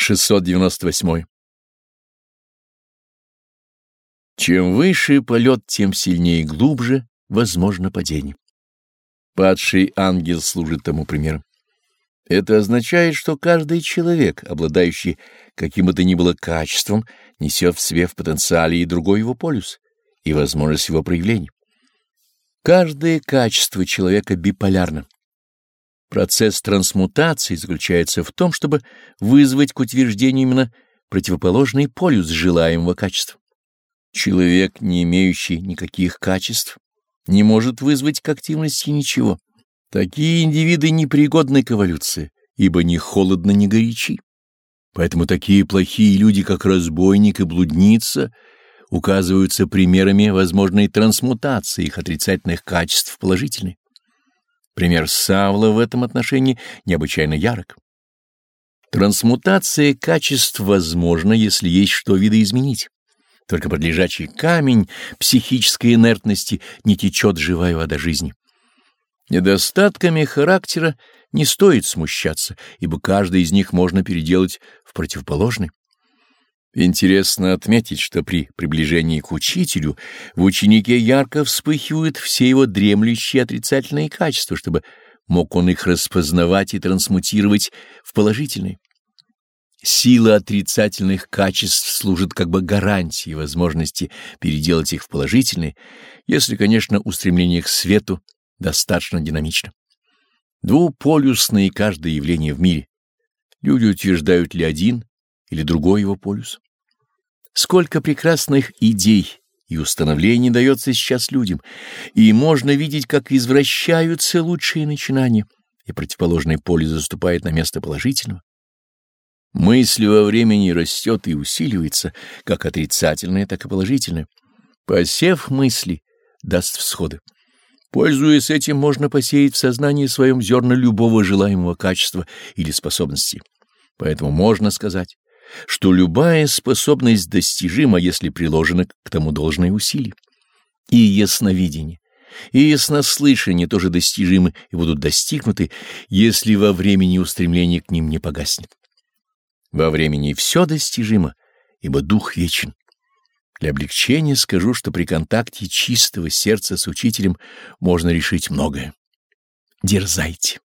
698. Чем выше полет, тем сильнее и глубже возможно падение. Падший ангел служит тому примером. Это означает, что каждый человек, обладающий каким бы то ни было качеством, несет в себе в потенциале и другой его полюс, и возможность его проявления. Каждое качество человека биполярно. Процесс трансмутации заключается в том, чтобы вызвать к утверждению именно противоположный полюс желаемого качества. Человек, не имеющий никаких качеств, не может вызвать к активности ничего. Такие индивиды непригодны к эволюции, ибо ни холодно, ни горячи. Поэтому такие плохие люди, как разбойник и блудница, указываются примерами возможной трансмутации их отрицательных качеств в положительные. Пример Савла в этом отношении необычайно ярок. Трансмутация качеств возможна, если есть что видоизменить. Только под лежачий камень психической инертности не течет живая вода жизни. Недостатками характера не стоит смущаться, ибо каждый из них можно переделать в противоположный. Интересно отметить, что при приближении к учителю в ученике ярко вспыхивают все его дремлющие отрицательные качества, чтобы мог он их распознавать и трансмутировать в положительные. Сила отрицательных качеств служит как бы гарантией возможности переделать их в положительные, если, конечно, устремление к свету достаточно динамично. Двуполюсные каждое явление в мире. Люди утверждают ли один или другой его полюс. Сколько прекрасных идей и установлений дается сейчас людям, и можно видеть, как извращаются лучшие начинания, и противоположный поле заступает на место положительного. Мысль во времени растет и усиливается, как отрицательная, так и положительная. Посев мысли даст всходы. Пользуясь этим, можно посеять в сознании своем зерна любого желаемого качества или способности. Поэтому можно сказать, что любая способность достижима, если приложено к тому должное усилие. И ясновидение, и яснослышание тоже достижимы и будут достигнуты, если во времени устремление к ним не погаснет. Во времени все достижимо, ибо дух вечен. Для облегчения скажу, что при контакте чистого сердца с учителем можно решить многое. Дерзайте.